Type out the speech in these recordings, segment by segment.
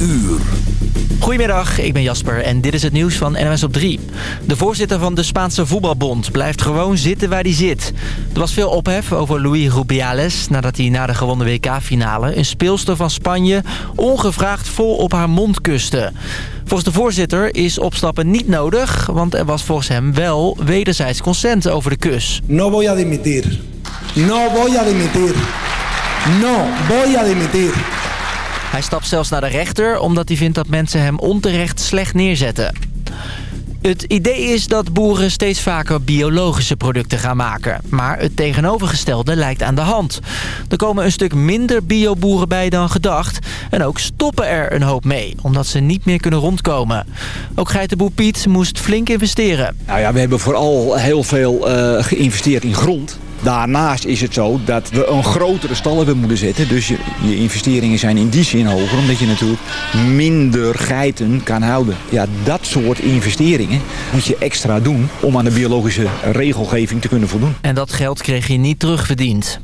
uur. Goedemiddag, ik ben Jasper en dit is het nieuws van NMS op 3. De voorzitter van de Spaanse voetbalbond blijft gewoon zitten waar hij zit. Er was veel ophef over Luis Rubiales nadat hij na de gewonnen WK-finale... een speelster van Spanje ongevraagd vol op haar mond kuste. Volgens de voorzitter is opstappen niet nodig... want er was volgens hem wel wederzijds consent over de kus. No voy a dimitir. No voy a dimitir. No voy a dimitir. Hij stapt zelfs naar de rechter omdat hij vindt dat mensen hem onterecht slecht neerzetten. Het idee is dat boeren steeds vaker biologische producten gaan maken. Maar het tegenovergestelde lijkt aan de hand. Er komen een stuk minder bioboeren bij dan gedacht. En ook stoppen er een hoop mee, omdat ze niet meer kunnen rondkomen. Ook geitenboer Piet moest flink investeren. Nou ja, we hebben vooral heel veel uh, geïnvesteerd in grond. Daarnaast is het zo dat we een grotere stal hebben moeten zetten. Dus je, je, investeringen zijn in die zin hoger. Omdat je natuurlijk minder geiten kan houden. Ja, dat soort investeringen moet je extra doen om aan de biologische regelgeving te kunnen voldoen. En dat geld kreeg je niet terugverdiend.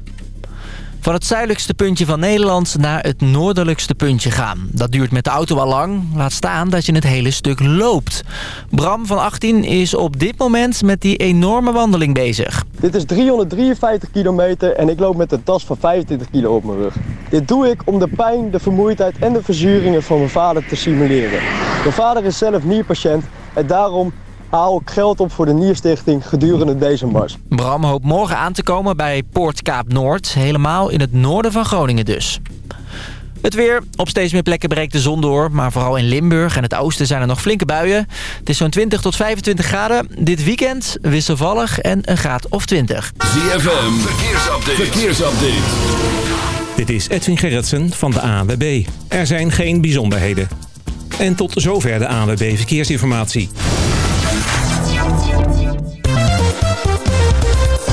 Van het zuidelijkste puntje van Nederland naar het noordelijkste puntje gaan. Dat duurt met de auto al lang. Laat staan dat je het hele stuk loopt. Bram van 18 is op dit moment met die enorme wandeling bezig. Dit is 353 kilometer en ik loop met een tas van 25 kilo op mijn rug. Dit doe ik om de pijn, de vermoeidheid en de verzuringen van mijn vader te simuleren. Mijn vader is zelf nierpatiënt en daarom haal ik geld op voor de Nierstichting gedurende deze mars. Bram hoopt morgen aan te komen bij Poort Kaap Noord, helemaal in het noorden van Groningen dus. Het weer. Op steeds meer plekken breekt de zon door. Maar vooral in Limburg en het oosten zijn er nog flinke buien. Het is zo'n 20 tot 25 graden. Dit weekend wisselvallig en een graad of 20. ZFM. Verkeersupdate. Verkeersupdate. Dit is Edwin Gerritsen van de ANWB. Er zijn geen bijzonderheden. En tot zover de ANWB Verkeersinformatie.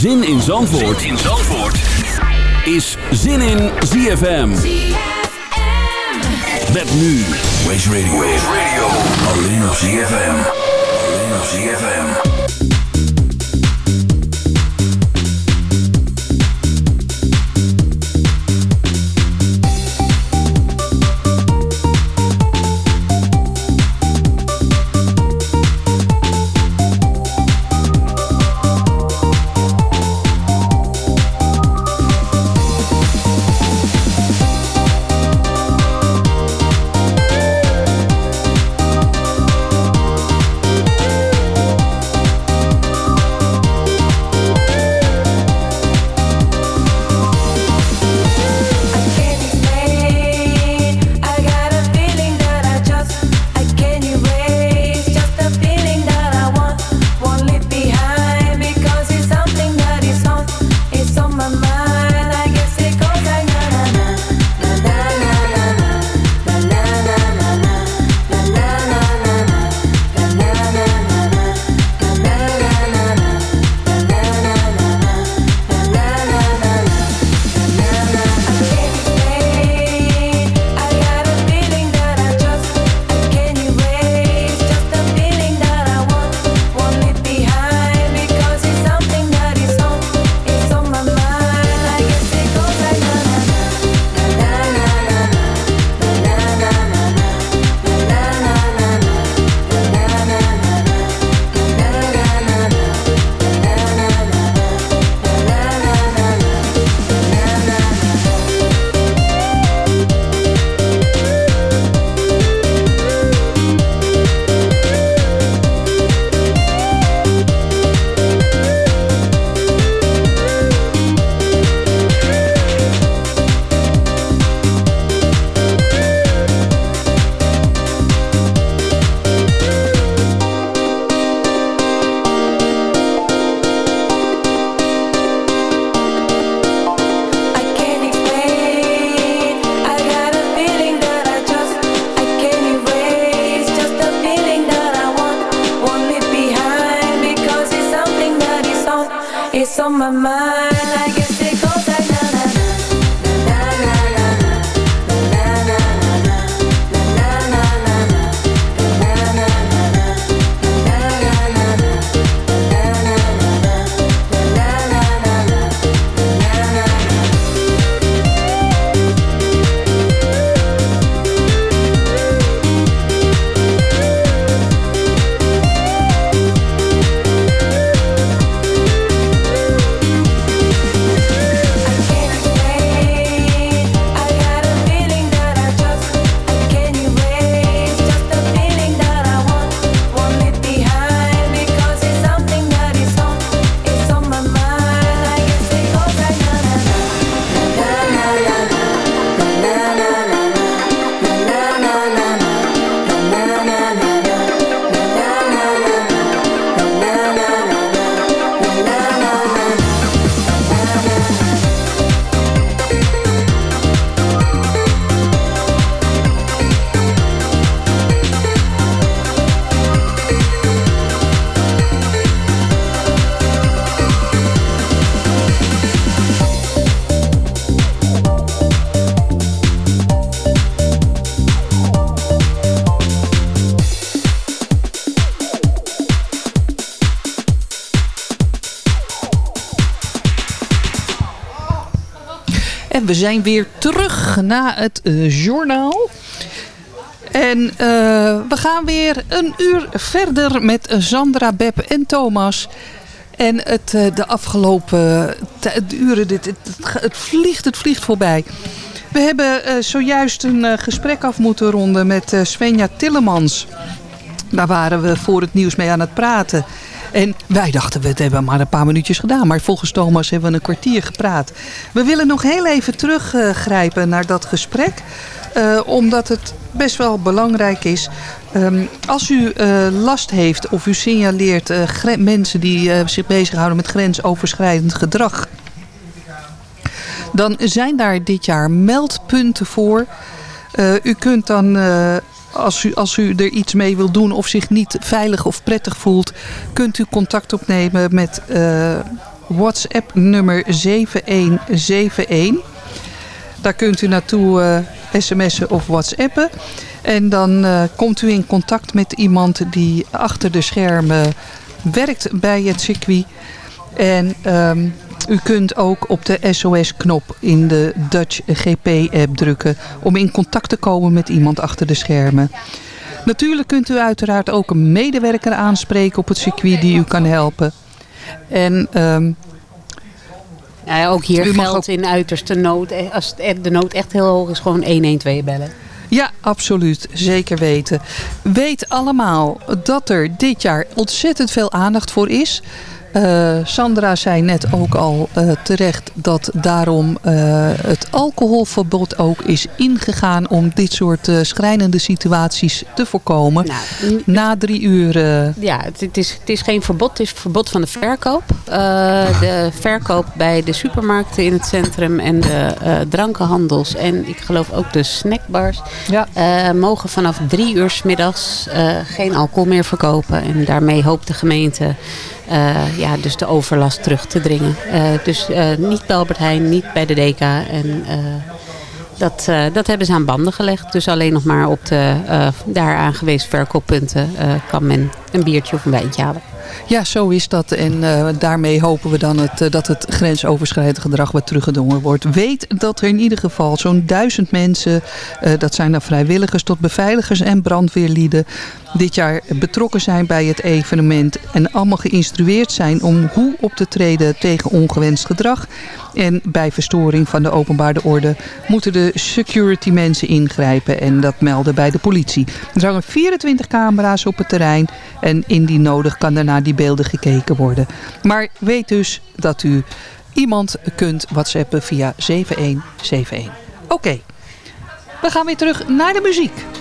Zin in Zandvoort, zin in Zandvoort. is Zin in ZFM. Met nu Race Radio. Race Radio. Alleen op ZFM. Alleen op ZFM. We zijn weer terug na het eh, journaal. En eh, we gaan weer een uur verder met Sandra, Beb en Thomas. En het, eh, de afgelopen uren, dit, het, het, vliegt, het vliegt voorbij. We hebben eh, zojuist een eh, gesprek af moeten ronden met eh, Svenja Tillemans. Daar waren we voor het nieuws mee aan het praten. En wij dachten, we hebben maar een paar minuutjes gedaan. Maar volgens Thomas hebben we een kwartier gepraat. We willen nog heel even teruggrijpen naar dat gesprek. eh, omdat het best wel belangrijk is. Ehm, als u eh, last heeft of u signaleert eh, mensen die zich bezighouden met grensoverschrijdend gedrag. Dan zijn daar dit jaar meldpunten voor. U kunt dan, als, u, als u er iets mee wil doen of zich niet veilig of prettig voelt, kunt u contact opnemen met eh, WhatsApp nummer 7171. Daar kunt u naartoe eh, sms'en of whatsappen. En dan eh, komt u in contact met iemand die achter de schermen werkt bij het circuit. En ehm, u kunt ook op de SOS-knop in de Dutch GP-app drukken... om in contact te komen met iemand achter de schermen. Natuurlijk kunt u uiteraard ook een medewerker aanspreken op het circuit die u kan helpen. En ehm, Ja, ook hier geldt in uiterste nood. eh, Als e- de nood echt heel hoog is, gewoon 112 bellen. Ja, absoluut. Zeker weten. Weet allemaal dat er dit jaar ontzettend veel aandacht voor is. Eh, Sandra zei net ook al eh, terecht dat daarom eh, het alcoholverbod ook is ingegaan om dit soort schrijnende situaties te voorkomen. Nou, Na drie uur Ja, het, het is, het is geen verbod, het is verbod van de verkoop. De verkoop bij de supermarkten in het centrum en de drankenhandels en ik geloof ook de snackbars Ja. mogen vanaf drie uur 's middags geen alcohol meer verkopen. En daarmee hoopt de gemeente eh, ja, dus de overlast terug te dringen. Eh, dus eh, niet bij Albert Heijn, niet bij de DK en... dat, dat hebben ze aan banden gelegd. Dus alleen nog maar op de daar aangewezen verkooppunten kan men een biertje of een wijntje halen. Ja, zo is dat. En daarmee hopen we dan het, dat het grensoverschrijdend gedrag wat teruggedrongen wordt. Weet dat er in ieder geval zo'n duizend mensen, dat zijn dan vrijwilligers tot beveiligers en brandweerlieden, dit jaar betrokken zijn bij het evenement. En allemaal geïnstrueerd zijn om hoe op te treden tegen ongewenst gedrag. En bij verstoring van de openbare orde moeten de security mensen ingrijpen en dat melden bij de politie. Er hangen 24 camera's op het terrein en indien nodig kan daarna die beelden gekeken worden. Maar weet dus dat u iemand kunt whatsappen via 7171. Oké, we gaan weer terug naar de muziek.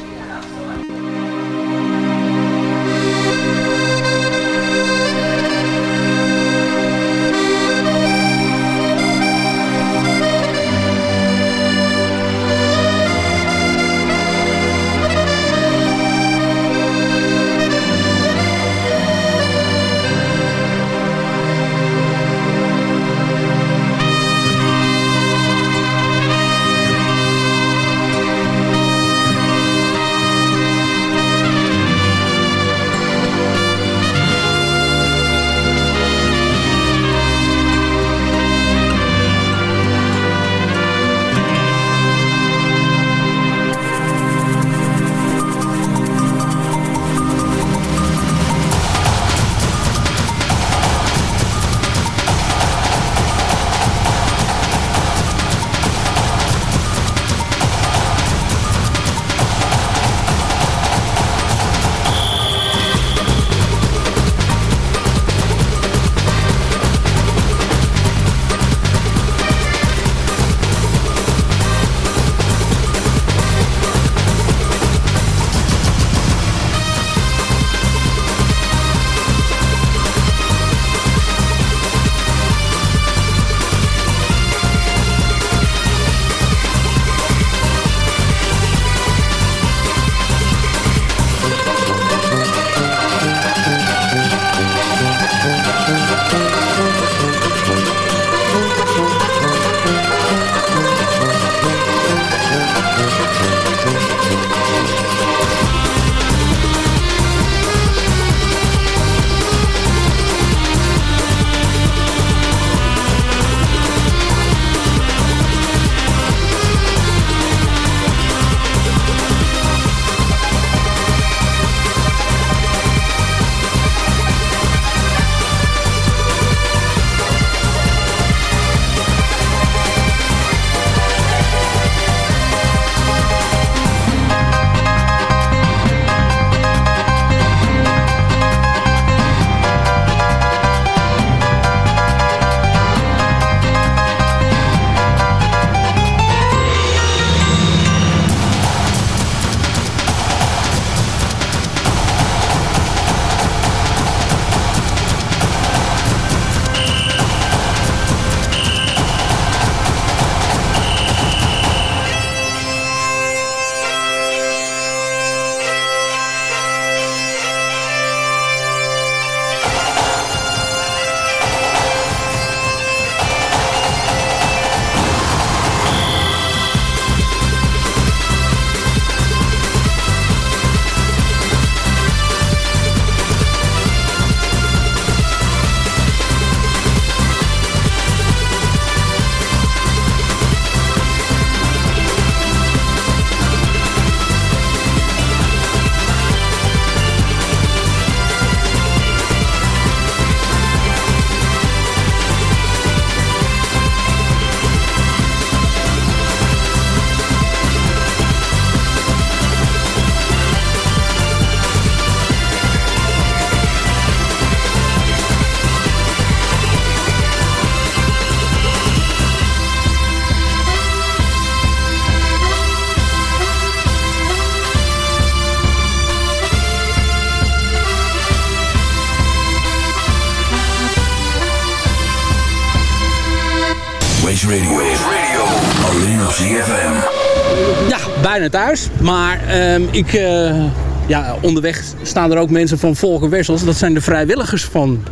Thuis. Maar ehm, ik, eh, ja, onderweg staan er ook mensen van Volker Wessels. Dat zijn de vrijwilligers van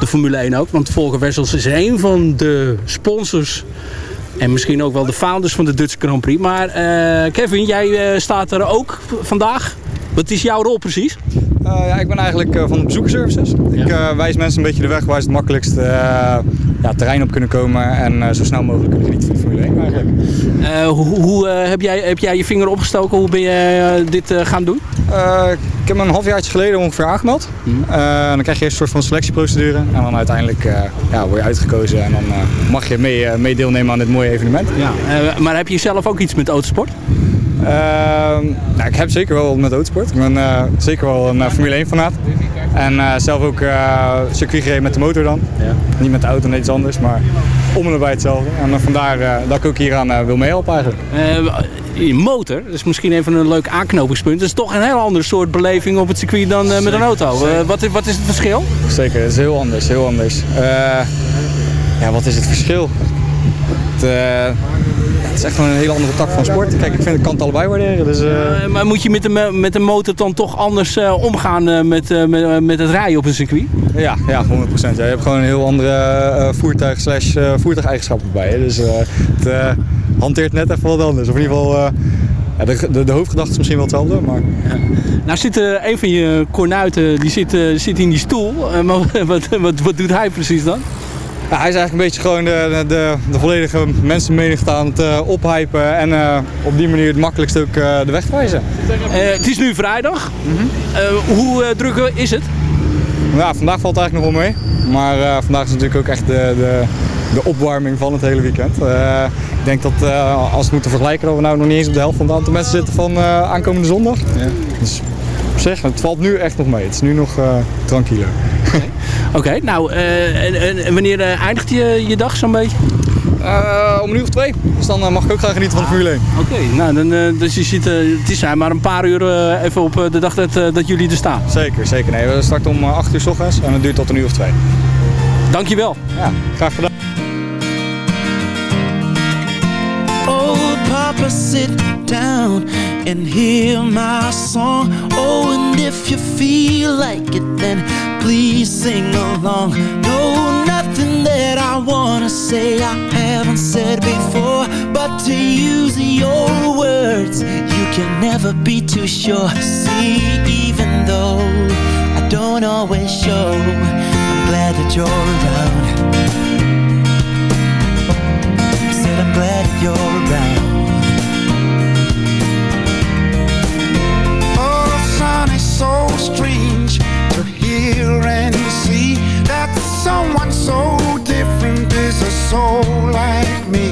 de Formule 1 ook. Want Volker Wessels is een van de sponsors. En misschien ook wel de founders van de Dutch Grand Prix. Maar eh, Kevin, jij eh, staat er ook vandaag. Wat is jouw rol precies? Eh, ja, ik ben eigenlijk eh, van de bezoekersservices. Ik eh, wijs mensen een beetje de weg waar ze het makkelijkst eh, ja, terrein op kunnen komen en eh, zo snel mogelijk kunnen genieten van de Formule 1 eigenlijk. Eh, hoe hoe eh, heb, jij, heb jij je vinger opgestoken? Hoe ben je dit gaan doen? Ik heb me een halfjaartje geleden ongeveer aangemeld. Eh, dan krijg je eerst een soort van selectieprocedure en dan uiteindelijk ja, word je uitgekozen en dan mag je mee, mee deelnemen aan dit mooie evenement. Ja. Maar heb je zelf ook iets met autosport? Ehm, nou, ik heb zeker wel met autosport. Ik ben eh, zeker wel een eh, Formule 1 fanaat. En eh, zelf ook circuit gereden met de motor dan. Niet met de auto, net iets anders, maar om en nabij hetzelfde. En vandaar dat ik ook hieraan wil meehelpen eigenlijk. Je motor, dat is misschien even een leuk aanknopingspunt. Dat is toch een heel ander soort beleving op het circuit dan met een auto. Wat, is- wat is het verschil? Zeker, het is heel anders, heel anders. Ja, wat is het verschil? Het, het is echt gewoon een hele andere tak van sport. Kijk, ik vind, ik kan het allebei waarderen. Dus, eh, Eh, maar moet je met de, me- met de motor dan toch anders eh, omgaan met, met, met het rijden op een circuit? Ja, ja 100%. Ja. Je hebt gewoon een heel andere voertuig slash voertuigeigenschappen bij je. Dus het hanteert net even wat anders. Of in ieder geval, ja, de, de, de hoofdgedachte is misschien wel hetzelfde. Maar... Nou zit een van je kornuiten, die zit, zit in die stoel. Maar wat, wat, wat doet hij precies dan? Ja, hij is eigenlijk een beetje gewoon de, de, de volledige mensenmenigte aan het eh, ophypen. En eh, op die manier het makkelijkst ook eh, de weg wijzen. Het is nu vrijdag. Hoe druk is het? Ja, vandaag valt het eigenlijk nog wel mee. Maar vandaag is natuurlijk ook echt de, de, de opwarming van het hele weekend. Ik denk dat als we het moeten vergelijken, dat we nou nog niet eens op de helft van het aantal mensen zitten van aankomende zondag. Dus op zich, het valt nu echt nog mee. Het is nu nog uh, Oké, nou, eh, en, en- en wanneer eh, eindigt je, je dag zo'n beetje? Eh, om een uur of twee. Dus dan mag ik ook gaan genieten van de Formule 1. Oké, nou, dan, eh, dus je ziet, eh, het is maar een paar uur even op de dag dat, eh, dat jullie er staan. Zeker, zeker. Nee, we starten om eh, 8 uur s ochtends en het duurt tot een uur of twee. Dankjewel. Ja, graag gedaan. Oh, Papa, sit down and hear my song. Oh, and if you feel like it, then please sing along. No, nothing that I wanna say I haven't said before. But to use your words, you can never be too sure. See, even though I don't always show, I'm glad that you're around. Said I'm glad that you're around. Oh, son, it's so strange and see that someone so different is a soul like me.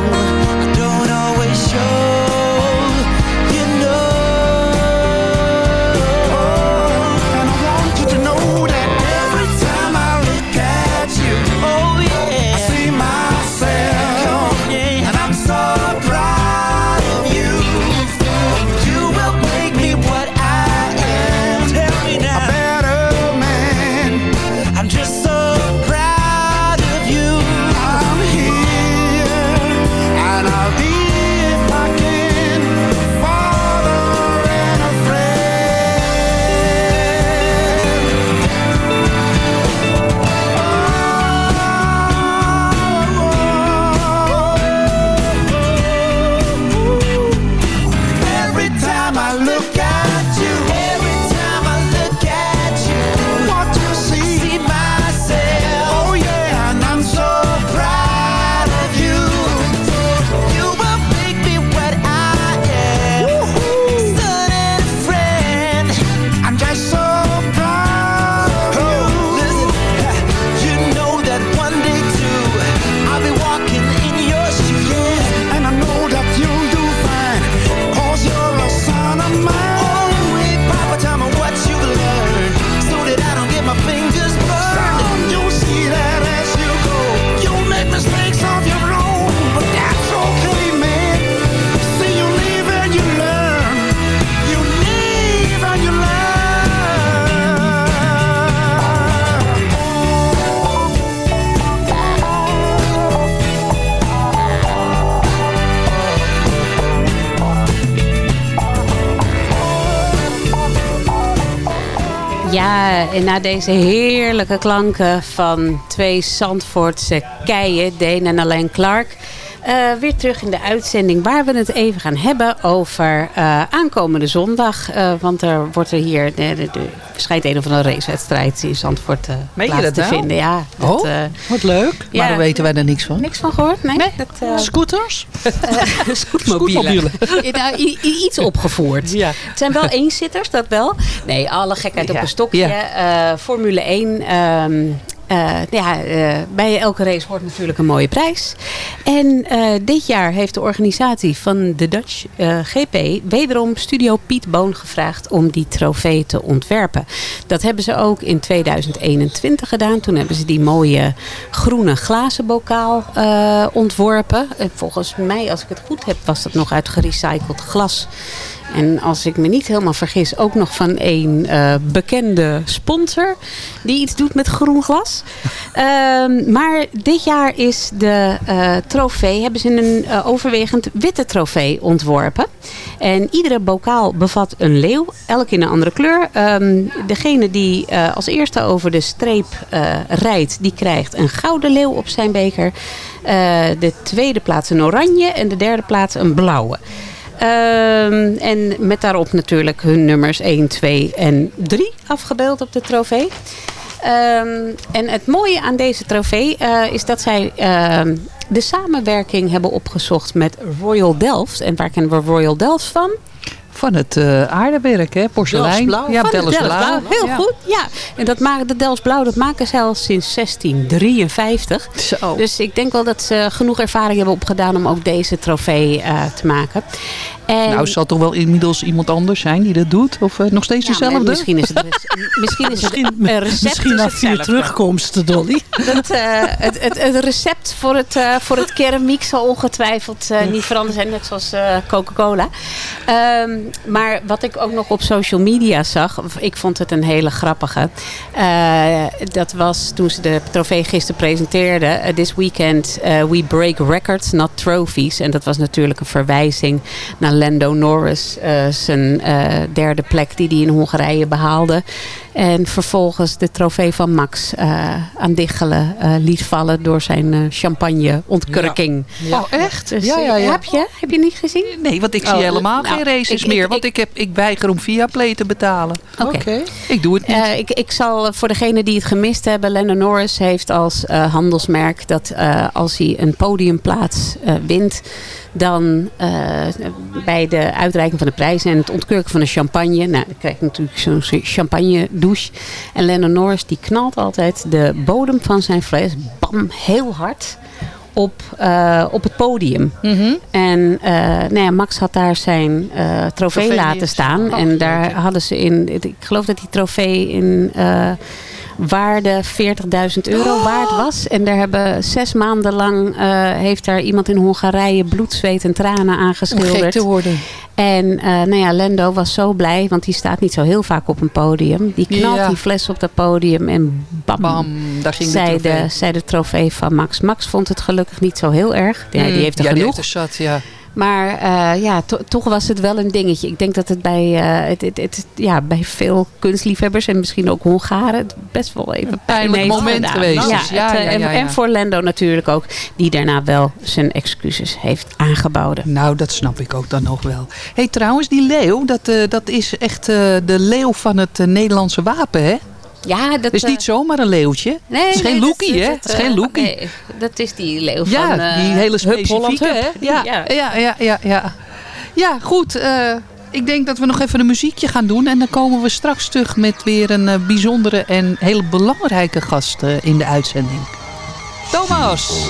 en na deze heerlijke klanken van twee Zandvoortse keien, Deen en Alain Clark... eh, weer terug in de uitzending waar we het even gaan hebben over eh, aankomende zondag. Eh, want er wordt er hier, de, de, schijnt een of andere racewedstrijd in Zandvoort eh, je dat te nou? vinden. Ja, Oh, eh, wat leuk. ja. Maar dan weten wij er niks van. Niks van gehoord? Nee. Dat, eh, Scooters? Scootmobielen. nou, iets opgevoerd. Het zijn wel eenzitters, dat wel. Nee, alle gekheid op Ja, een stokje. ja. Eh, Formule 1. ehm, eh, ja, eh, bij elke race hoort natuurlijk een mooie prijs. En eh, dit jaar heeft de organisatie van de Dutch GP wederom Studio Piet Boon gevraagd om die trofee te ontwerpen. Dat hebben ze ook in 2021 gedaan. Toen hebben ze die mooie groene glazen bokaal ontworpen. En volgens mij, als ik het goed heb, was dat nog uit gerecycled glas. En als ik me niet helemaal vergis, ook nog van een eh, bekende sponsor die iets doet met groen glas. Ehm, maar dit jaar is de eh, trofee, hebben ze een eh, overwegend witte trofee ontworpen. En iedere bokaal bevat een leeuw, elk in een andere kleur. Ehm, degene die als eerste over de streep rijdt, die krijgt een gouden leeuw op zijn beker. De tweede plaats een oranje en de derde plaats een blauwe. Ehm, en met daarop natuurlijk hun nummers 1, 2 en 3 afgebeeld op de trofee. Ehm, en het mooie aan deze trofee eh, is dat zij ehm, de samenwerking hebben opgezocht met Royal Delft. En waar kennen we Royal Delft van? Van het eh, aardewerk, hè? Porselein. Delftsblauw. Ja, Van de Delftsblauw. Delftsblauw. Heel Ja. goed, ja. En dat maken de Delftsblauw, dat maken ze al sinds 1653. Dus ik denk wel dat ze genoeg ervaring hebben opgedaan om ook deze trofee eh, te maken. En Nou, zal toch wel inmiddels iemand anders zijn die dat doet? Of eh, nog steeds Ja, dezelfde? Misschien is het, misschien is het eh, recept misschien is na vier terugkomsten, Dolly. Dat, eh, het, het, het recept voor het, eh, voor het keramiek zal ongetwijfeld niet veranderd zijn. Net zoals Coca-Cola. Ehm, maar wat ik ook nog op social media zag. Ik vond het een hele grappige. dat was toen ze de trofee gisteren presenteerden. This weekend we break records, not trophies. En dat was natuurlijk een verwijzing naar Lando Norris. eh, zijn eh, derde plek die hij in Hongarije behaalde. En vervolgens de trofee van Max eh, aan Diggelen eh, liet vallen door zijn eh, champagne ontkurking. Oh, echt? Dus, ja, ja, ja. Heb je? Heb je niet gezien? Nee, want ik Oh, zie helemaal nou, geen races ik- meer. ik- want ik, heb, ik weiger om via Play te betalen. Oké. Ik doe het niet. Eh, ik, ik zal voor degenen die het gemist hebben, Lennon Norris heeft als eh, handelsmerk dat eh, als hij een podiumplaats eh, wint, dan eh, bij de uitreiking van de prijs en het ontkurken van de champagne, nou, dan krijg je natuurlijk zo'n champagne douche. En Lennon Norris die knalt altijd de bodem van zijn fles, bam, heel hard op, eh, op het podium. En eh, nou ja, Max had daar zijn eh, trofee Trofee laten staan. Oh, en daar hadden ze in, ik geloof dat die trofee in waarde 40.000 euro waard was. En daar hebben zes maanden lang eh, heeft daar iemand in Hongarije bloed, zweet en tranen Om gek aangeschilderd. te worden. En eh, nou ja, Lendo was zo blij, want die staat niet zo heel vaak op een podium. Die knalt Ja. die fles op dat podium en bam, Bam, daar ging de trofee. de, zei de trofee van Max. Max vond het gelukkig niet zo heel erg. Ja, die Mm, heeft er ja, die genoeg. heeft er zat, ja. Maar eh, ja, to- toch was het wel een dingetje. Ik denk dat het bij, eh, het, het, het- ja, bij veel kunstliefhebbers en misschien ook Hongaren het best wel even pijn pijnlijk heeft moment gedaan. geweest Ja, is. Ja, eh, ja, en- ja. En voor Lendo natuurlijk ook, die daarna wel zijn excuses heeft aangeboden. Nou, dat snap ik ook dan nog wel. hey, trouwens, die leeuw, dat, eh, dat is echt eh, de leeuw van het Nederlandse wapen, hè? Ja, dat is eh, niet zomaar een leeuwtje. Nee, het is geen nee, loekie, dat- hè? Het is geen eh, loekie. nee, dat is die leeuw ja, van... eh, die hele Holland specifieke, hè? Hup. Ja, ja, ja, ja, ja. Ja, goed. eh, ik denk dat we nog even een muziekje gaan doen. En dan komen we straks terug met weer een eh, bijzondere en hele belangrijke gast eh, in de uitzending. Thomas!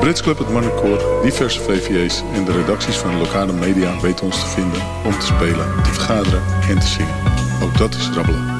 Brits Club, het Marnecoor, diverse VVA's en de redacties van de lokale media weten ons te vinden om te spelen, te vergaderen en te zingen. Ook dat is rabbelen.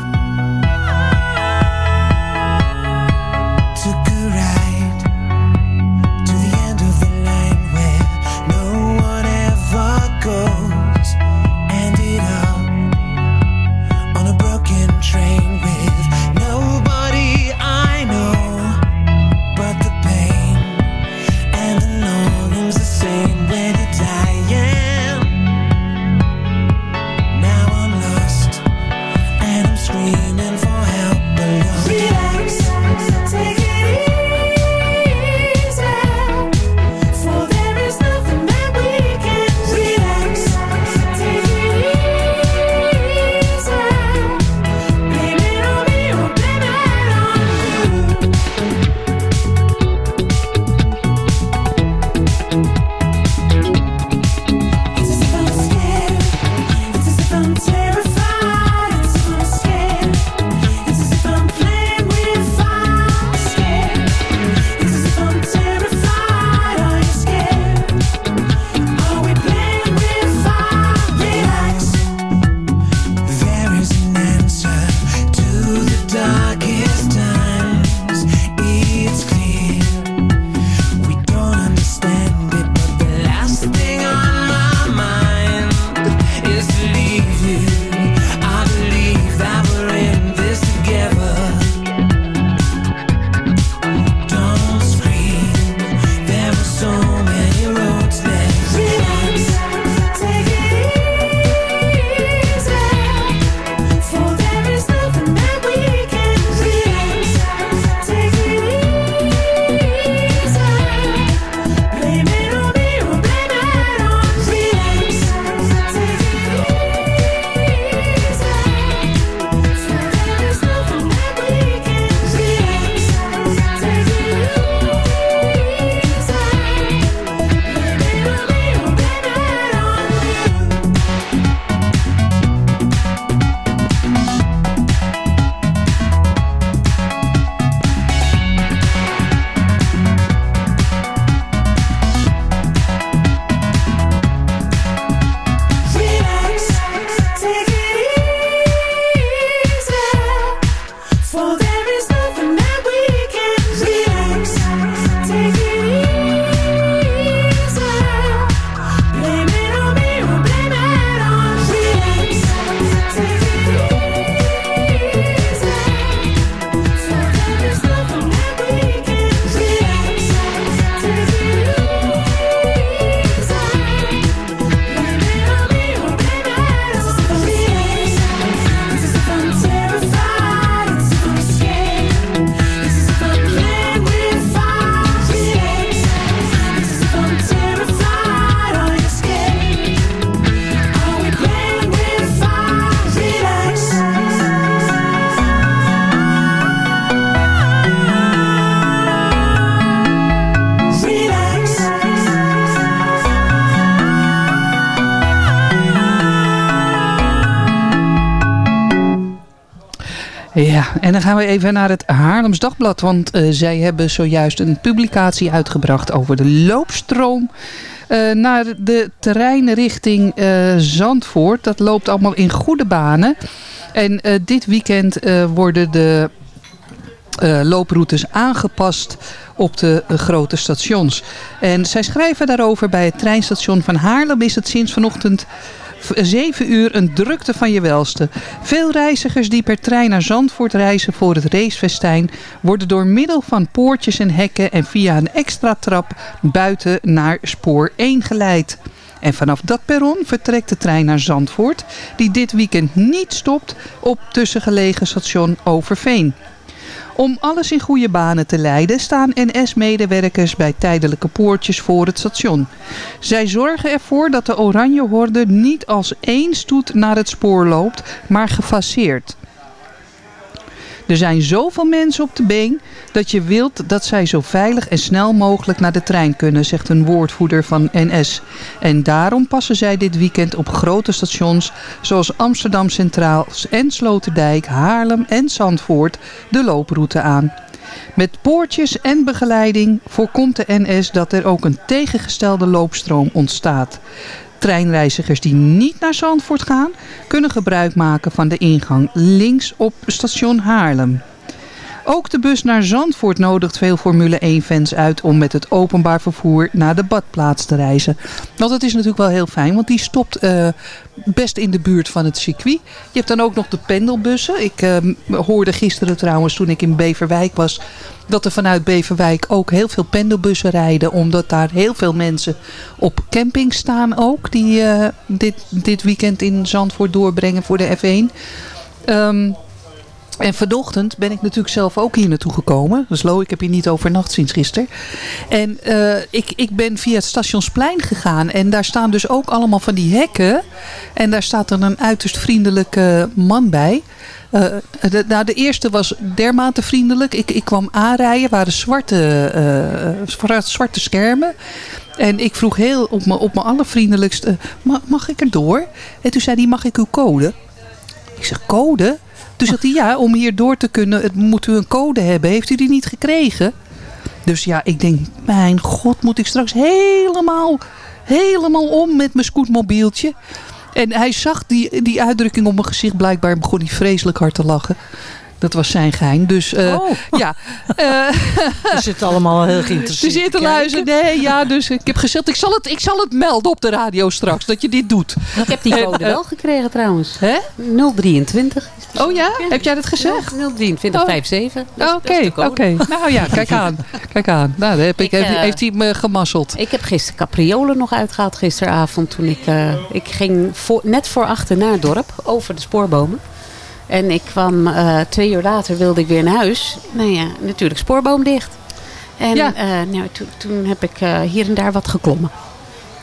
En dan gaan we even naar het Haarlems Dagblad. Want eh, zij hebben zojuist een publicatie uitgebracht over de loopstroom eh, naar de terreinen richting eh, Zandvoort. Dat loopt allemaal in goede banen. En dit weekend worden de eh, looproutes aangepast op de grote stations. En zij schrijven daarover bij het treinstation van Haarlem is het sinds vanochtend 7 uur een drukte van je welste. Veel reizigers die per trein naar Zandvoort reizen voor het racefestijn worden door middel van poortjes en hekken en via een extra trap buiten naar spoor 1 geleid. En vanaf dat perron vertrekt de trein naar Zandvoort, die dit weekend niet stopt op tussengelegen station Overveen. Om alles in goede banen te leiden staan NS-medewerkers bij tijdelijke poortjes voor het station. Zij zorgen ervoor dat de oranje horde niet als één stoet naar het spoor loopt, maar gefaseerd. Er zijn zoveel mensen op de been dat je wilt dat zij zo veilig en snel mogelijk naar de trein kunnen, zegt een woordvoerder van NS. En daarom passen zij dit weekend op grote stations zoals Amsterdam Centraal en Sloterdijk, Haarlem en Zandvoort de looproute aan. Met poortjes en begeleiding voorkomt de NS dat er ook een tegengestelde loopstroom ontstaat. Treinreizigers die niet naar Zandvoort gaan, kunnen gebruik maken van de ingang links op station Haarlem. Ook de bus naar Zandvoort nodigt veel Formule 1-fans uit om met het openbaar vervoer naar de badplaats te reizen. Want dat is natuurlijk wel heel fijn, want die stopt eh, best in de buurt van het circuit. Je hebt dan ook nog de pendelbussen. Ik eh, hoorde gisteren trouwens, toen ik in Beverwijk was, dat er vanuit Beverwijk ook heel veel pendelbussen rijden. Omdat daar heel veel mensen op camping staan ook. Die eh, dit, dit weekend in Zandvoort doorbrengen voor de F1. Ehm, en vanochtend ben ik natuurlijk zelf ook hier naartoe gekomen. Dus Lo, ik heb hier niet overnacht sinds gisteren. En eh, ik, ik ben via het Stationsplein gegaan. En daar staan dus ook allemaal van die hekken. En daar staat dan een uiterst vriendelijke man bij. Eh, de, nou, de eerste was dermate vriendelijk. Ik, ik kwam aanrijden, waren zwarte, eh, zwarte, schermen. En ik vroeg heel op mijn op allervriendelijkste, "Ma- mag ik er door? En toen zei hij, mag ik uw code? Ik zeg, code? Toen zegt hij, ja, om hier door te kunnen, het- moet u een code hebben. Heeft u die niet gekregen? Dus ja, ik denk, mijn god, moet ik straks helemaal, helemaal om met mijn scootmobieltje. En hij zag die, die uitdrukking op mijn gezicht. Blijkbaar begon hij vreselijk hard te lachen. Dat was zijn geheim. Dus eh, ja. Eh, We zitten allemaal heel ze geïnteresseerd. zitten luisteren. Nee, ja, dus ik heb gezegd, ik zal, het, ik zal het melden op de radio straks, dat je dit doet. Ik heb die code eh, wel gekregen trouwens. Hè? 023. Oh ja? Heb jij dat gezegd? 023 Oh. 57. Oh, Oké, oké. Nou ja, kijk aan. Kijk aan. Nou, daar heb ik, Ik, heeft, eh, heeft hij me gemasseld. Ik heb gisteren capriolen nog uitgehaald gisteravond. Toen ik, eh, ik ging voor, net voor achter naar het dorp. Over de spoorbomen. En ik kwam eh, twee uur later wilde ik weer naar huis. Nou ja, natuurlijk spoorboom dicht. En Ja. eh, nou, toen, toen heb ik eh, hier en daar wat geklommen.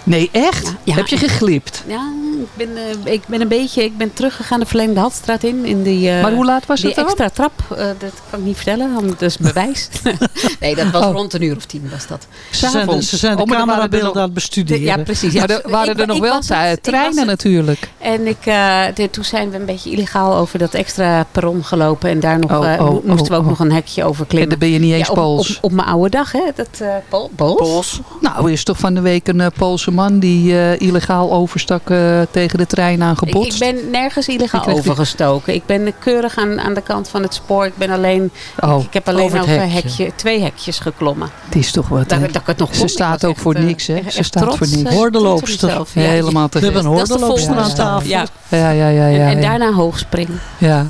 Nee, echt? heb je geglipt? Ja, ik ben, eh, ik ben een beetje, ik ben teruggegaan de verlengde Hadstraat in. in die, eh, Maar hoe laat was die het dan? extra trap, eh, dat kan ik niet vertellen, want dat is bewijs. nee, dat was Oh. rond een uur of tien was dat. Ze zijn, de, ze zijn de Oh, camerabeelden nog- aan het bestuderen. Ja, precies. Ja. Maar er waren Ik- er nog wel het, treinen het. natuurlijk. En ik, eh, de- toen zijn we een beetje illegaal over dat extra perron gelopen. En daar nog, Oh, eh, oh, mo- moesten we ook oh. nog een hekje over En klimmen. dan ben je niet eens op, Pools. Op, op mijn oude dag, hè? Dat, eh Pools? Nou, is toch van de week een eh, Poolse man die eh, illegaal overstak eh, tegen de trein Ik, aangebotst. ik ben nergens illegaal die- overgestoken. Ik ben keurig aan, aan de kant van het spoor. Ik ben alleen, Oh, ik, ik heb alleen over hekje. hekje, twee hekjes geklommen. Het is toch wat. Dat, dat ik het nog. Ze staat ook echt, voor eh, niks, hè? Ze staat trots, voor niks. eh, Hoordeloopster. Ja, Helemaal te We hebben een Dat is de hoordeloopster aan tafel. Ja. Ja, ja, ja. ja, En, en daarna hoogspringen. Ja.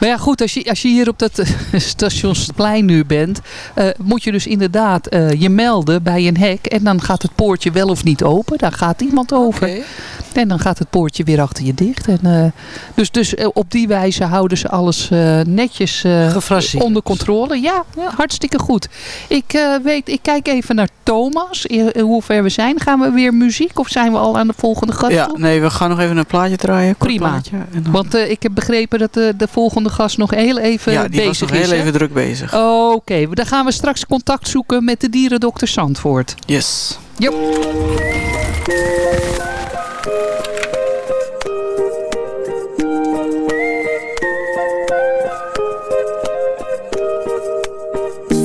Maar ja, goed, als je, als je hier op dat eh, stationsplein nu bent, eh, moet je dus inderdaad eh, je melden bij een hek. En dan gaat het poortje wel of niet open. Daar gaat iemand over. En dan gaat het poortje weer achter je dicht. En, dus dus op die wijze houden ze alles netjes onder controle. Ja, ja, hartstikke goed. Ik, weet, ik kijk even naar Thomas. Hoe ver we zijn. Gaan we weer muziek of zijn we al aan de volgende gast? Ja, nee, we gaan nog even een plaatje draaien. Prima. plaatje, en dan- Want ik heb begrepen dat de, de volgende gast nog heel even ja, die bezig was nog is. heel even druk bezig. Oké, dan gaan we straks contact zoeken met de dierendokter Zandvoort. Yes. Jop.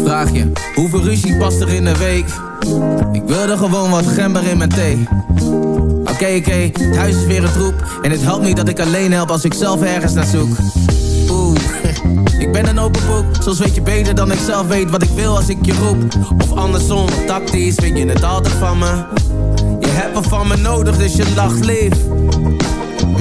Vraag je, hoeveel ruzie past er in een week? Ik wilde gewoon wat gember in mijn thee. Oké, oké, het huis is weer een troep. En het helpt niet dat ik alleen help als ik zelf ergens naar zoek. Ik ben een open boek. Soms weet je beter dan ik zelf weet wat ik wil als ik je roep. Of andersom, tactisch weet je het altijd van me. Je hebt wat van me nodig, dus je lacht lief.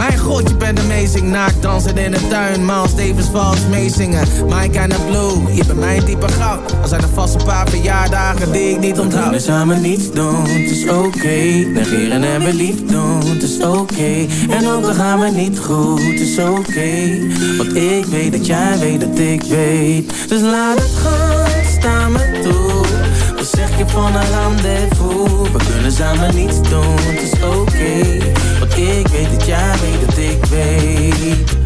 Mijn god, je bent amazing. Naakt dansen in de tuin. Miles Davis vals meezingen. My kind of blue. Je bent bij mij type goud. Er zijn er vast een paar verjaardagen die ik niet onthoud. We kunnen samen niets doen, het is oké. Negeren en weer lief doen, het is oké. En ook al gaan we niet goed, het is oké. Want ik weet dat jij weet dat ik weet. Dus laat het gaan, sta me toe. Wat zeg je van een rendezvous? We kunnen samen niets doen, het is oké. Want ik weet dat jij weet dat ik weet.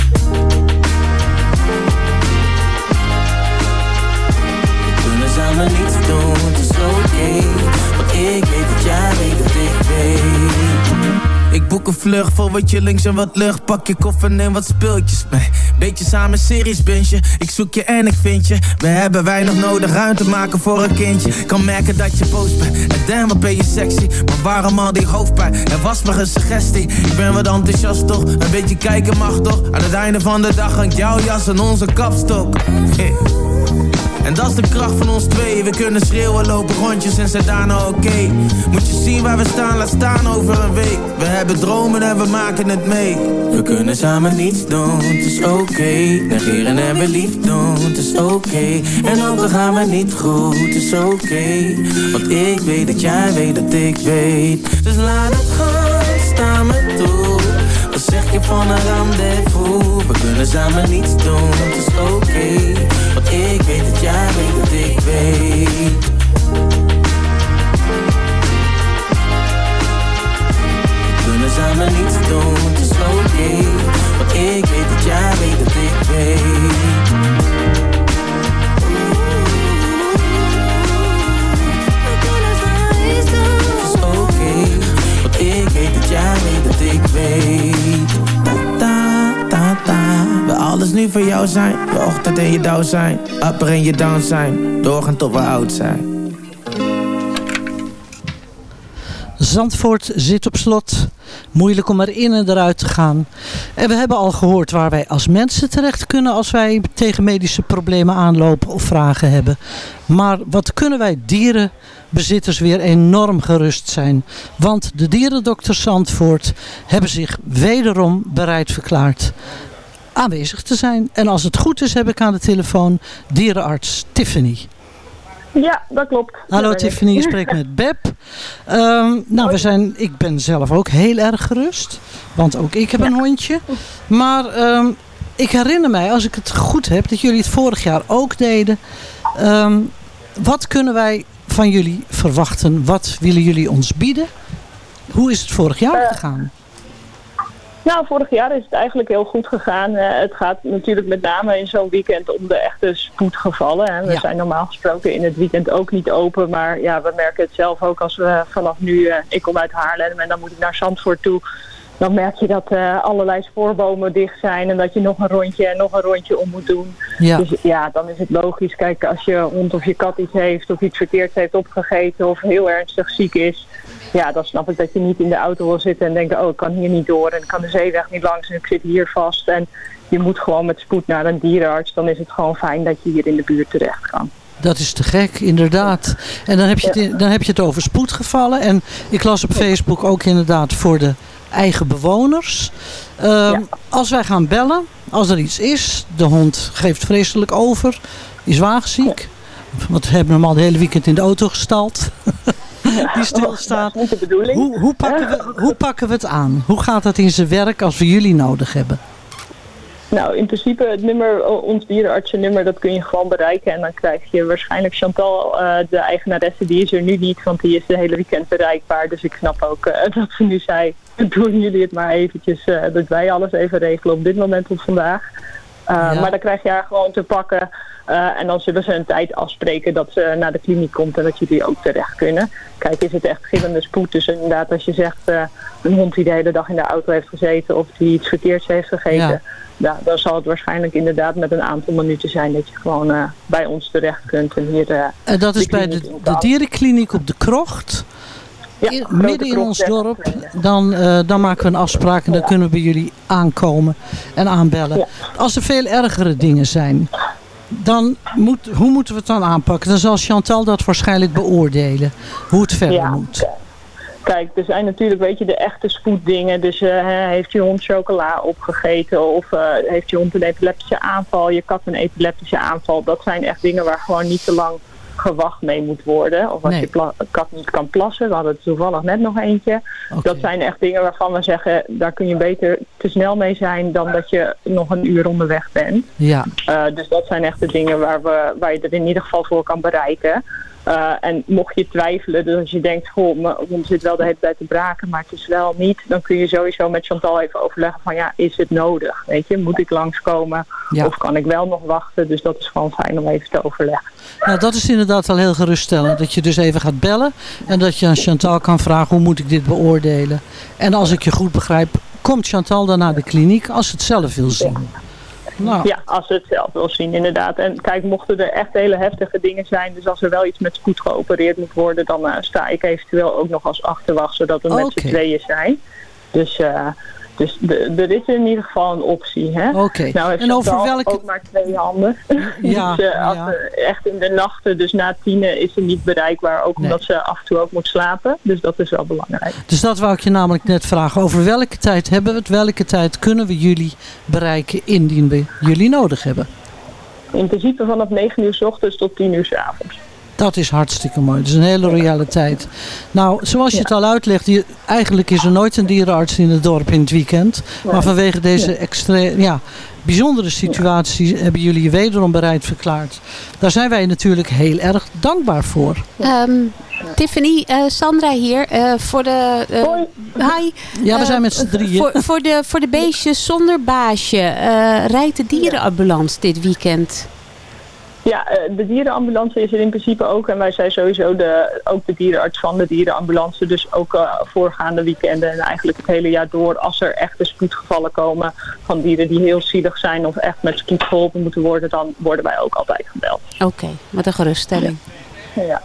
Vlucht voor wat chillings en wat lucht. Pak je koffer, neem wat speeltjes mee. Beetje samen series bintje. Ik zoek je en ik vind je. We hebben weinig nodig ruimte maken voor een kindje. Kan merken dat je boos bent. En damn, wat ben je sexy. Maar waarom al die hoofdpijn? Er was maar een suggestie. Ik ben wat enthousiast toch. Een beetje kijken mag toch. Aan het einde van de dag hangt jouw jas aan onze kapstok. Hey. En dat is de kracht van ons twee. We kunnen schreeuwen, lopen rondjes en zijn daarna oké. Moet je zien waar we staan, laat staan over een week. We hebben dromen en we maken het mee. We kunnen samen niets doen, het is oké. Negeren en we lief doen, het is oké. En ook al gaan we niet goed, het is oké. Want ik weet dat jij weet dat ik weet. Dus laat het gaan, sta me toe. Je van een rendezvous? We kunnen samen niets doen, het is oké. Want ik weet dat jij weet dat ik weet. We kunnen samen niets doen, het is oké. Want ik weet dat jij weet dat ik weet. Het dat jij weet dat ik weet. Ta ta ta ta, we alles nu voor jou zijn. Je ochtend en je dauw zijn, upper en je down zijn. Doorgaan tot we oud zijn. Zandvoort zit op slot. Moeilijk om erin en eruit te gaan. En we hebben al gehoord waar wij als mensen terecht kunnen als wij tegen medische problemen aanlopen of vragen hebben. Maar wat kunnen wij dierenbezitters weer enorm gerust zijn. Want de dierendokters Zandvoort hebben zich wederom bereid verklaard aanwezig te zijn. En als het goed is heb ik aan de telefoon dierenarts Tiffany. Ja, dat klopt. Hallo Dat. Tiffany, je spreekt met Beb. Ehm, nou, we zijn, ik ben zelf ook heel erg gerust. Want ook ik heb een hondje. Maar ehm, ik herinner mij, als ik het goed heb, dat jullie het vorig jaar ook deden. Ehm, wat kunnen wij van jullie verwachten? Wat willen jullie ons bieden? Hoe is het vorig jaar gegaan? Nou, vorig jaar is het eigenlijk heel goed gegaan. Eh, het gaat natuurlijk met name in zo'n weekend om de echte spoedgevallen. Hè. We Ja. zijn normaal gesproken in het weekend ook niet open. Maar ja, we merken het zelf ook als we vanaf nu... eh, ik kom uit Haarlem en dan moet ik naar Zandvoort toe. Dan merk je dat eh, allerlei spoorbomen dicht zijn. En dat je nog een rondje en nog een rondje om moet doen. Ja. Dus ja, dan is het logisch. Kijk, als je hond of je kat iets heeft of iets verkeerd heeft opgegeten... of heel ernstig ziek is... Ja, dan snap ik dat je niet in de auto wil zitten en denken... oh, ik kan hier niet door en ik kan de zeeweg niet langs en ik zit hier vast. En je moet gewoon met spoed naar een dierenarts. Dan is het gewoon fijn dat je hier in de buurt terecht kan. Dat is te gek, inderdaad. En dan heb je het, in- dan heb je het over spoedgevallen. En ik las op Facebook ook inderdaad voor de eigen bewoners. Ehm, Als wij gaan bellen, als er iets is, de hond geeft vreselijk over, is wagenziek. Want we hebben hem al de hele weekend in de auto gestald. Die stilstaat. Dat is niet de bedoeling. Hoe, hoe, pakken we, hoe pakken we het aan? Hoe gaat dat in zijn werk als we jullie nodig hebben? Nou, in principe het nummer, ons dierenartsennummer, dat kun je gewoon bereiken. En dan krijg je waarschijnlijk Chantal, eh, de eigenaresse, die is er nu niet, want die is de hele weekend bereikbaar. Dus ik snap ook eh, dat ze nu zei, doen jullie het maar eventjes, eh, dat wij alles even regelen op dit moment tot vandaag. Ja. Maar dan krijg je haar gewoon te pakken. Uh, en dan zullen ze een tijd afspreken dat ze naar de kliniek komt en dat jullie ook terecht kunnen. Kijk, is het echt gillende spoed? Dus inderdaad, als je zegt uh, een hond die de hele dag in de auto heeft gezeten of die iets verkeerds heeft gegeten, Ja. dan zal het waarschijnlijk inderdaad met een aantal minuten zijn dat je gewoon uh, bij ons terecht kunt. En hier, En dat is bij de, de dierenkliniek op de Krocht. Ja, midden in ons dorp. Dan, eh, dan maken we een afspraak en dan kunnen we bij jullie aankomen en aanbellen. Als er veel ergere dingen zijn, dan moet, hoe moeten we het dan aanpakken? Dan zal Chantal dat waarschijnlijk beoordelen. Hoe het verder Ja, moet. Kijk, er zijn natuurlijk, weet je, de echte spoeddingen. Dus eh, heeft je hond chocola opgegeten of eh, heeft je hond een epileptische aanval, je kat een epileptische aanval. Dat zijn echt dingen waar gewoon niet te lang gewacht mee moet worden. Of als Nee. je kat niet kan plassen, we hadden er toevallig net nog eentje. Dat zijn echt dingen waarvan we zeggen, daar kun je beter te snel mee zijn dan dat je nog een uur onderweg bent. Ja. Uh, dus dat zijn echt de dingen waar, we, waar je er in ieder geval voor kan bereiken. Uh, en mocht je twijfelen, dus als je denkt, goh, mijn hond zit wel de hele tijd te braken, maar het is wel niet, dan kun je sowieso met Chantal even overleggen van ja, is het nodig? Weet je, moet ik langskomen Ja. of kan ik wel nog wachten? Dus dat is gewoon fijn om even te overleggen. Nou, dat is inderdaad wel heel geruststellend. Dat je dus even gaat bellen. En dat je aan Chantal kan vragen hoe moet ik dit beoordelen. En als ik je goed begrijp, komt Chantal dan naar de kliniek als ze het zelf wil zien. Nou. Ja, als ze het zelf wil zien, inderdaad. En kijk, mochten er echt hele heftige dingen zijn, dus als er wel iets met spoed geopereerd moet worden, dan eh, sta ik eventueel ook nog als achterwacht, zodat we met z'n tweeën zijn. Dus, eh, dus de- er is in ieder geval een optie. hè. Oké. Nou heeft En over welke- ook maar twee handen. Ja, dus eh, als ja. echt in de nachten, dus na tienen, is ze niet bereikbaar. Ook Nee. omdat ze af en toe ook moet slapen. Dus dat is wel belangrijk. Dus dat wou ik je namelijk net vragen. Over welke tijd hebben we het? Welke tijd kunnen we jullie bereiken indien we jullie nodig hebben? In principe vanaf 9 uur s ochtends tot 10 uur s avonds. Dat is hartstikke mooi. Dat is een hele royale tijd. Nou, zoals je het al uitlegt, je- eigenlijk is er nooit een dierenarts in het dorp in het weekend. Maar vanwege deze Nee. extre- ja, bijzondere situatie hebben jullie je wederom bereid verklaard. Daar zijn wij natuurlijk heel erg dankbaar voor. Ehm, Tiffany, eh, Sandra hier. eh, voor de, eh, hi. Ja, we zijn met z'n drieën. Voor, voor, de, voor de beestjes zonder baasje. eh, rijdt de dierenambulance dit weekend? Ja, eh, de dierenambulance is er in principe ook. En wij zijn sowieso de, ook de dierenarts van de dierenambulance. Dus ook eh, voorgaande weekenden en eigenlijk het hele jaar door. Als er echte spoedgevallen komen van dieren die heel zielig zijn of echt met spoed geholpen moeten worden, dan worden wij ook altijd gebeld. Oké, wat een geruststelling. Ja.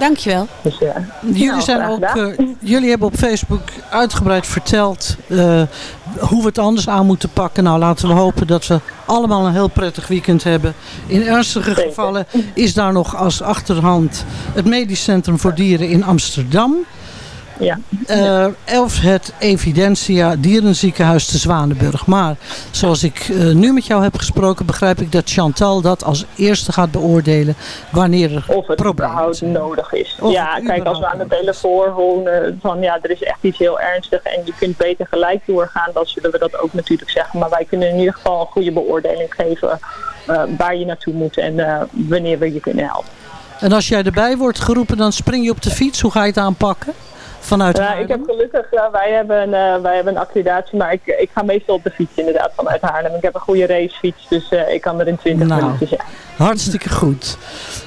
Dankjewel. Dus, eh, Jullie, nou, zijn ook, eh, jullie hebben op Facebook uitgebreid verteld eh, hoe we het anders aan moeten pakken. Nou, laten we hopen dat we allemaal een heel prettig weekend hebben. In ernstige gevallen is daar nog als achterhand het Medisch Centrum voor Dieren in Amsterdam. Ja. Eh, of het Evidentia Dierenziekenhuis te Zwanenburg. Maar zoals ik eh, nu met jou heb gesproken, begrijp ik dat Chantal dat als eerste gaat beoordelen wanneer er Of het überhaupt nodig is. Of ja, kijk, als we aan de telefoon horen van ja, er is echt iets heel ernstigs en je kunt beter gelijk doorgaan, dan zullen we dat ook natuurlijk zeggen. Maar wij kunnen in ieder geval een goede beoordeling geven eh, waar je naartoe moet en wanneer we je kunnen helpen. En als jij erbij wordt geroepen, dan spring je op de fiets. Hoe ga je het aanpakken? Vanuit Ja, Haarlem? ik heb gelukkig, ja, wij, hebben, een, eh, wij hebben een accreditatie, maar ik, ik ga meestal op de fiets inderdaad vanuit Haarlem. Ik heb een goede racefiets, dus eh, ik kan er in 20 Nou. minuten zijn. Hartstikke goed.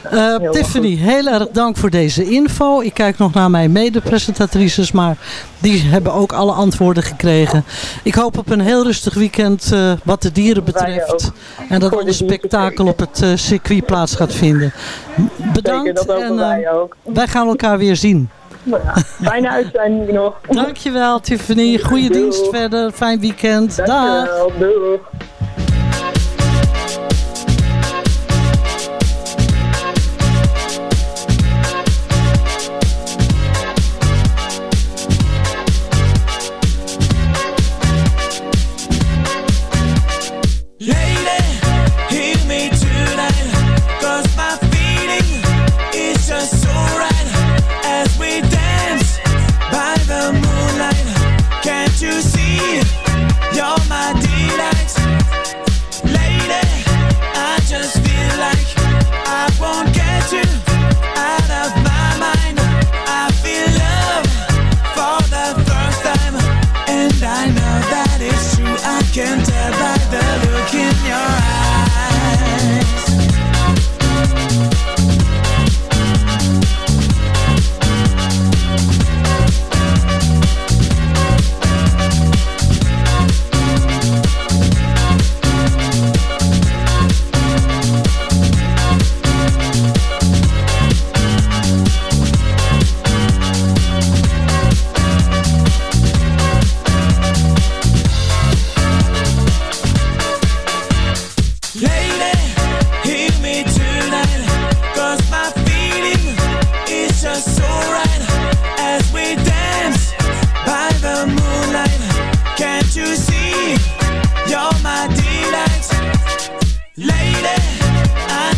Eh, Heel Tiffany, heel erg dank voor deze info. Ik kijk nog naar mijn mede-presentatrices, maar die hebben ook alle antwoorden gekregen. Ik hoop op een heel rustig weekend wat de dieren betreft. En dat alle spektakel op het circuit plaats gaat vinden. Bedankt Zeker, dat hopen en wij wij gaan elkaar weer zien. Nou ja, fijne uitzending nog. Dankjewel Tiffany, goede Doeg. dienst verder, fijn weekend. Dag. Dankjewel, doeg.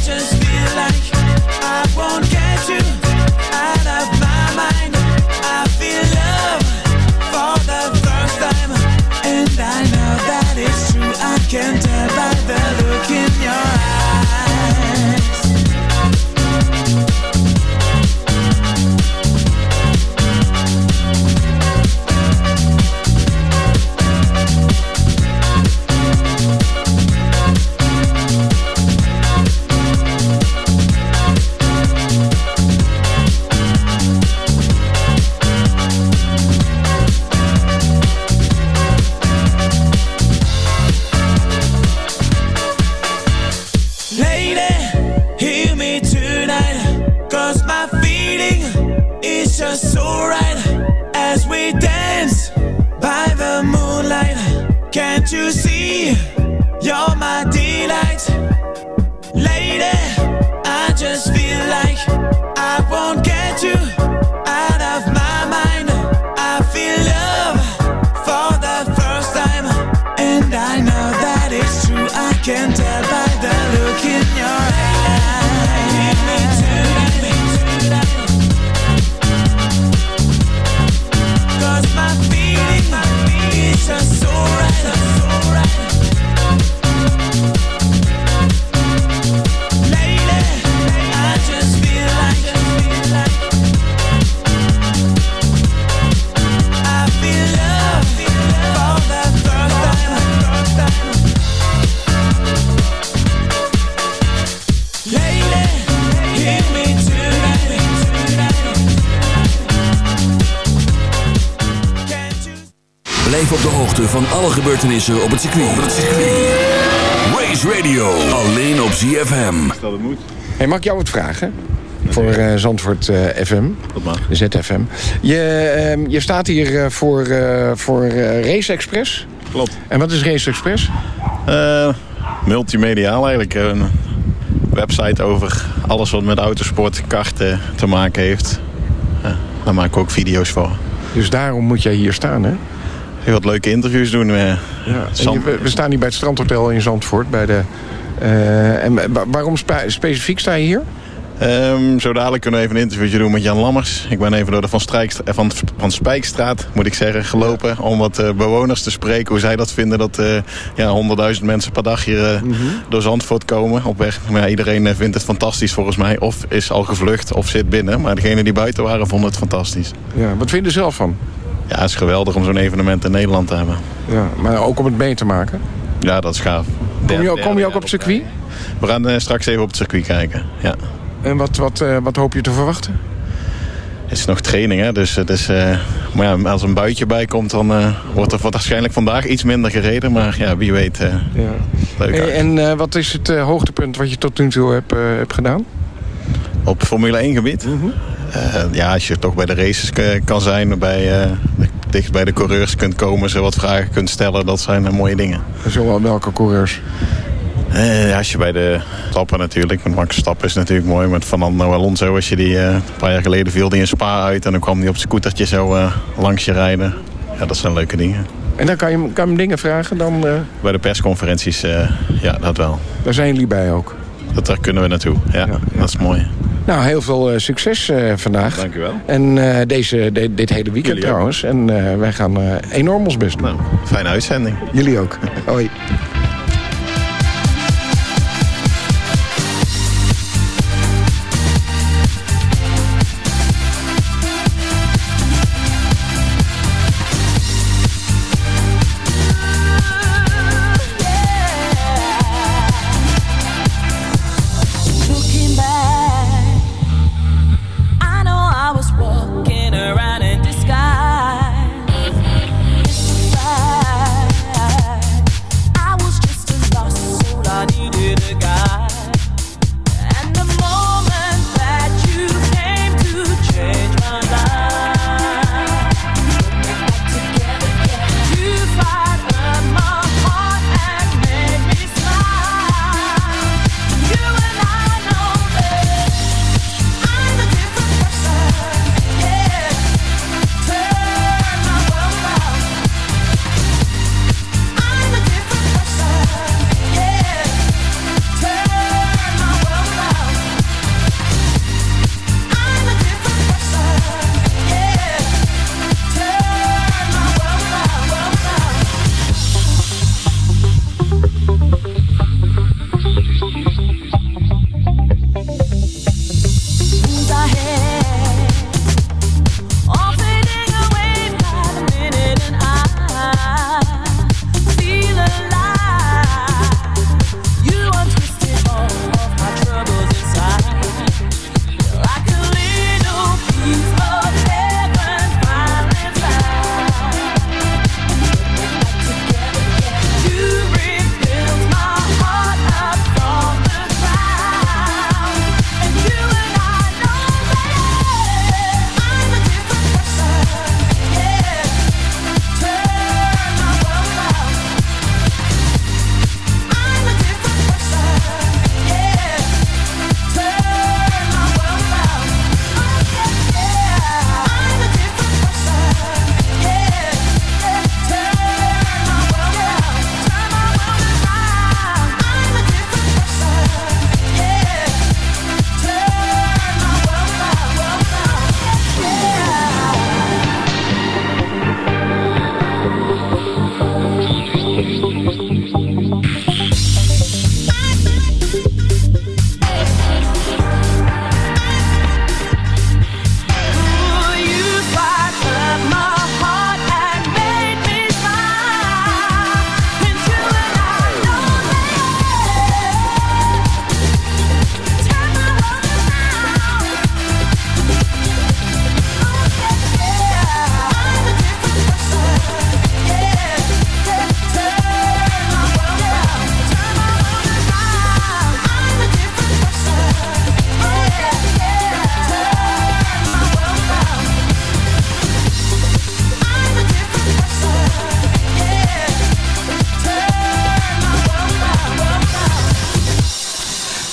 just Blijf op de hoogte van alle gebeurtenissen op het circuit. Op het circuit. Race Radio, alleen op ZFM. Dat het moet. Hey, mag ik jou wat vragen? Voor eh, Zandvoort eh, FM. Dat mag. ZFM. Je, ehm, je staat hier eh, voor, eh, voor eh, Race Express. Klopt. En wat is Race Express? Eh, multimediaal eigenlijk. Een website over alles wat met autosport, karten te maken heeft. Ja, daar maak ik ook video's voor. Dus daarom moet jij hier staan, hè? Heel wat leuke interviews doen. eh, Ja. Je- we, we staan hier bij het strandhotel in Zandvoort. Bij de, eh, en wa- waarom spe- specifiek sta je hier? Ehm, zo dadelijk kunnen we even een interviewtje doen met Jan Lammers. Ik ben even door de Van, Strijkstra- van, van Spijkstraat, moet ik zeggen, gelopen. Om wat eh, bewoners te spreken. Hoe zij dat vinden dat eh ja, 100.000 mensen per dag hier eh, door Zandvoort komen. Op weg. Maar ja, iedereen vindt het fantastisch volgens mij. Of is al gevlucht of zit binnen. Maar degenen die buiten waren vonden het fantastisch. Ja, wat vind je er zelf van? Ja, het is geweldig om zo'n evenement in Nederland te hebben. Ja, maar ook om het mee te maken. Ja, dat is gaaf. Kom je, Derde- kom je ook op het circuit? We gaan eh, straks even op het circuit kijken. Ja. En wat, wat, eh, wat hoop je te verwachten? Het is nog training, hè? dus het is, eh, maar ja, als een buitje bij komt, dan wordt er waarschijnlijk vandaag iets minder gereden. Maar ja, wie weet. Ja. leuk Hey, en wat is het hoogtepunt wat je tot nu toe hebt, hebt gedaan? Op Formule 1 gebied? Eh, ja, als je toch bij de races kan zijn, bij, dicht bij de coureurs kunt komen, ze wat vragen kunt stellen, dat zijn mooie dingen. Zowel welke coureurs? Eh, als je bij de stappen natuurlijk, met Max Stappen is natuurlijk mooi. Met Fernando Alonso, als je die eh, een paar jaar geleden viel die een spa uit en dan kwam die op zijn scootertje zo eh, langs je rijden. Ja, dat zijn leuke dingen. En dan kan je, hem- kan hem dingen vragen, dan, eh, Bij de persconferenties, ja, dat wel. daar zijn jullie bij ook. Dat, daar kunnen we naartoe. Ja, dat is mooi. Nou, heel veel eh, succes eh, vandaag. Dank u wel. En eh, deze, de- dit hele weekend Jullie ook. trouwens. En wij gaan enorm ons best doen. Nou, fijne uitzending. Jullie ook. Hoi.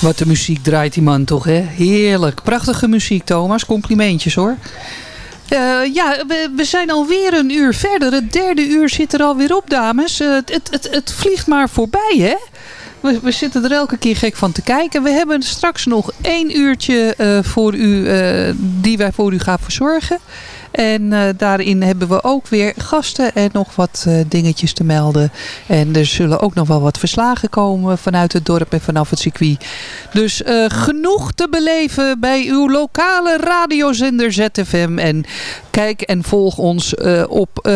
Wat de muziek draait die man toch, hè? Heerlijk. Prachtige muziek, Thomas. Complimentjes, hoor. Eh, ja, we, we zijn alweer een uur verder. Het derde uur zit er alweer op, dames. Eh, het, het, het, vliegt maar voorbij, hè? We, we zitten er elke keer gek van te kijken. We hebben straks nog één uurtje eh, voor u, die wij voor u gaan verzorgen. En eh, daarin hebben we ook weer gasten en nog wat eh, dingetjes te melden. En er zullen ook nog wel wat verslagen komen vanuit het dorp en vanaf het circuit. Dus eh, genoeg te beleven bij uw lokale radiozender ZFM. En kijk en volg ons op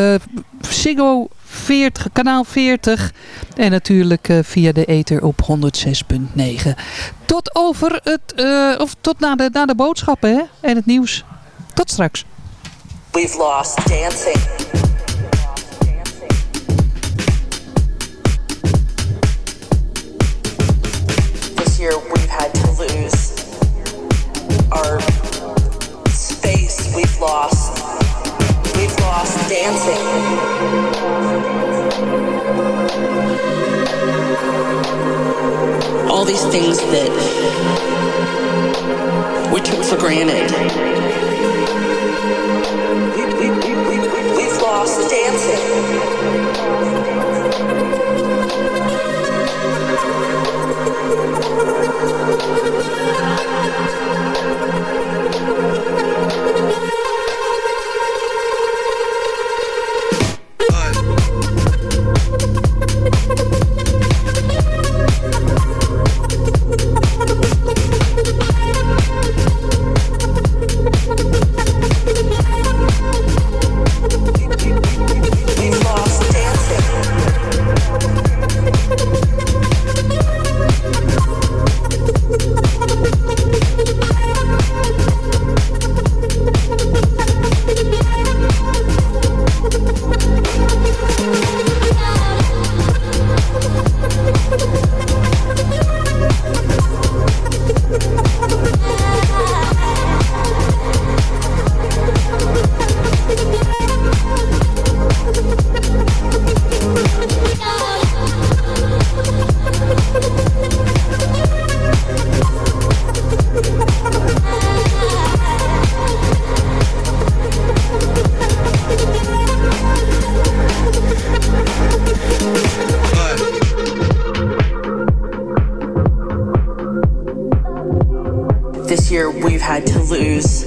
Ziggo 40, kanaal 40. En natuurlijk via de ether op 106.9. Tot over het, of tot na de, na de boodschappen en het nieuws. Tot straks. We've lost dancing. This year we've had to lose our space. We've lost. We've lost dancing. All these things that we took for granted. Lost dancing. Year we've had to lose